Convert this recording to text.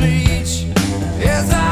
As I.